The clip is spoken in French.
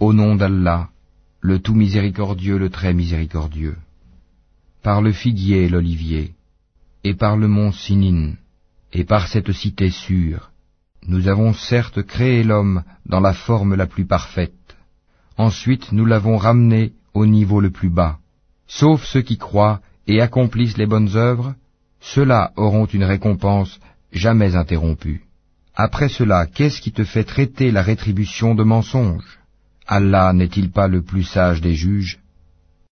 Au nom d'Allah, le tout miséricordieux, le très miséricordieux. Par le figuier et l'olivier, et par le mont Sinin, et par cette cité sûre, nous avons certes créé l'homme dans la forme la plus parfaite. Ensuite nous l'avons ramené au niveau le plus bas. Sauf ceux qui croient et accomplissent les bonnes œuvres, ceux-là auront une récompense jamais interrompue. Après cela, qu'est-ce qui te fait traiter la rétribution de mensonge Allah n'est-il pas le plus sage des juges?